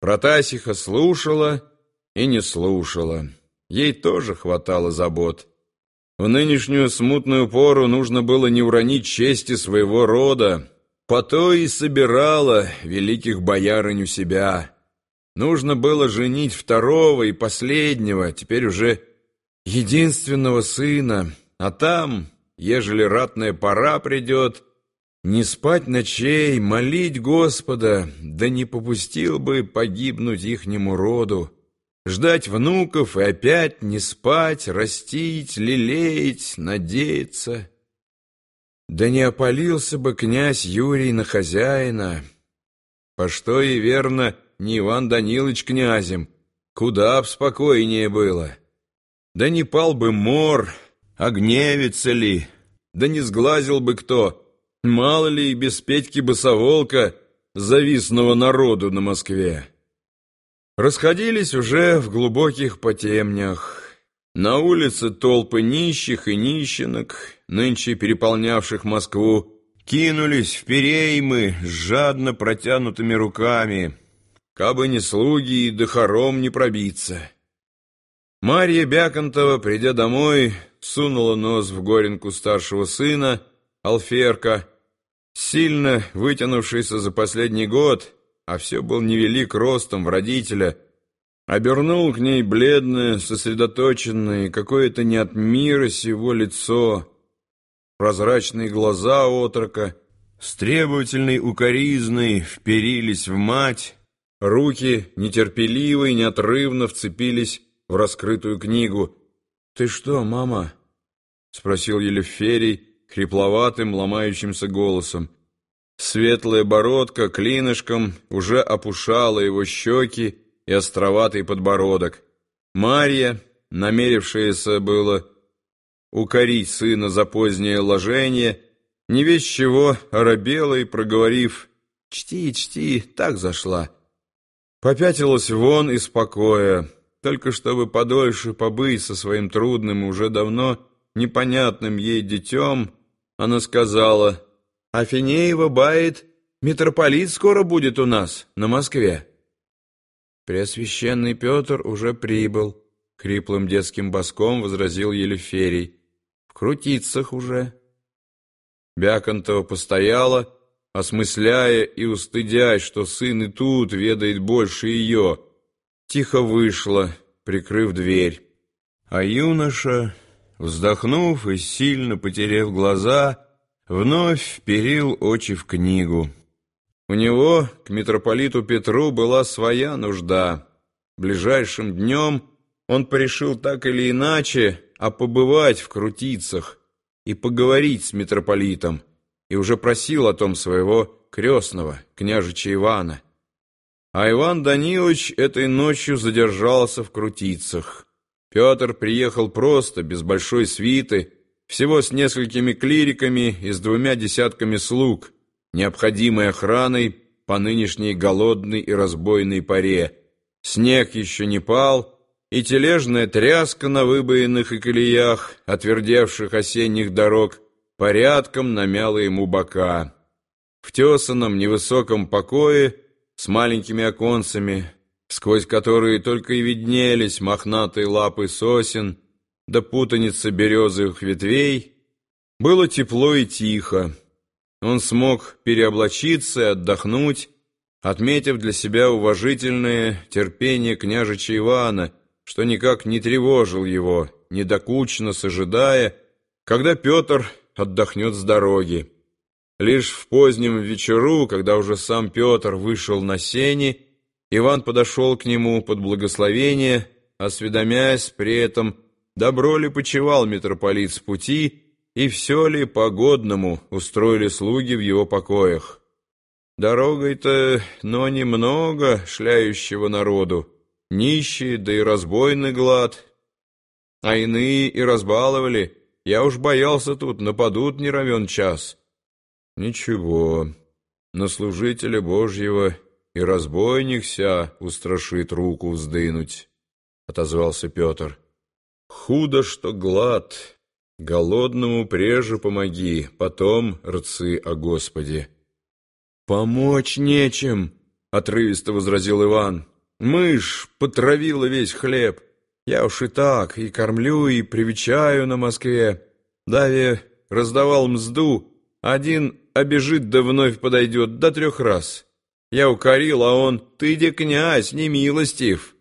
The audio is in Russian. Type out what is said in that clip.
Протасиха слушала и не слушала. Ей тоже хватало забот. В нынешнюю смутную пору нужно было не уронить чести своего рода, по то и собирала великих боярынь у себя. Нужно было женить второго и последнего, теперь уже единственного сына, а там, ежели ратная пора придет, не спать ночей, молить Господа, да не попустил бы погибнуть ихнему роду, ждать внуков и опять не спать, растить, лелеять, надеяться. Да не опалился бы князь Юрий на хозяина, по что и верно не Иван Данилович князем, куда б спокойнее было. Да не пал бы мор, а гневится ли, да не сглазил бы кто — Мало ли и без Петьки Босоволка завистного народу на Москве. Расходились уже в глубоких потемнях. На улице толпы нищих и нищенок, нынче переполнявших Москву, кинулись в переймы с жадно протянутыми руками, кабы не слуги и до хором не пробиться. Марья Бяконтова, придя домой, сунула нос в горенку старшего сына, Алферка, сильно вытянувшийся за последний год, а все был невелик ростом в родителя, обернул к ней бледное, сосредоточенное, какое-то не от мира сего лицо, прозрачные глаза отрока, с требовательной укоризной вперились в мать, руки нетерпеливо и неотрывно вцепились в раскрытую книгу. «Ты что, мама?» — спросил Елеферий, хрипловатым, ломающимся голосом. Светлая бородка клинышком уже опушала его щеки и островатый подбородок. Марья, намерившаяся было укорить сына за позднее ложение, не весь чего оробела и, проговорив «Чти, чти», так зашла. Попятилась вон из покоя, только чтобы подольше побыть со своим трудным, уже давно непонятным ей детем, она сказала, «Афинеева бает, митрополит скоро будет у нас, на Москве». Преосвященный Петр уже прибыл, хриплым детским боском возразил Елеферий. В крутицах уже. Бяконтова постояла, осмысляя и устыдясь, что сын и тут ведает больше ее, тихо вышла, прикрыв дверь. А юноша Вздохнув и сильно потеряв глаза, вновь вперил очи в книгу. У него к митрополиту Петру была своя нужда. Ближайшим днем он порешил так или иначе, а побывать в Крутицах и поговорить с митрополитом, и уже просил о том своего крестного, княжича Ивана. А Иван Данилович этой ночью задержался в Крутицах. Петр приехал просто, без большой свиты, всего с несколькими клириками и с двумя десятками слуг, необходимой охраной по нынешней голодной и разбойной паре. Снег еще не пал, и тележная тряска на выбоинах и колеях, отвердевших осенних дорог, порядком намяла ему бока. В тесаном невысоком покое с маленькими оконцами сквозь которые только и виднелись мохнатые лапы сосен да путаница березовых ветвей, было тепло и тихо. Он смог переоблачиться и отдохнуть, отметив для себя уважительное терпение княжича Ивана, что никак не тревожил его, недокучно сожидая, когда Петр отдохнет с дороги. Лишь в позднем вечеру, когда уже сам Петр вышел на сени, Иван подошел к нему под благословение, осведомясь при этом, добро ли почевал митрополит с пути и все ли по-годному устроили слуги в его покоях. Дорогой-то, но немного шляющего народу, нищий, да и разбойный глад, а иные и разбаловали, я уж боялся тут, нападут не равен час. Ничего, на служителя Божьего и разбойник ся устрашит руку вздынуть, — отозвался Петр. Худо, что глад, голодному преже помоги, потом рцы о Господе. Помочь нечем, — отрывисто возразил Иван. Мышь потравила весь хлеб. Я уж и так, и кормлю, и привечаю на Москве. Даве раздавал мзду, один обежит да вновь подойдет до трех раз. Я укорил, а он, ты, де князь, не милостив.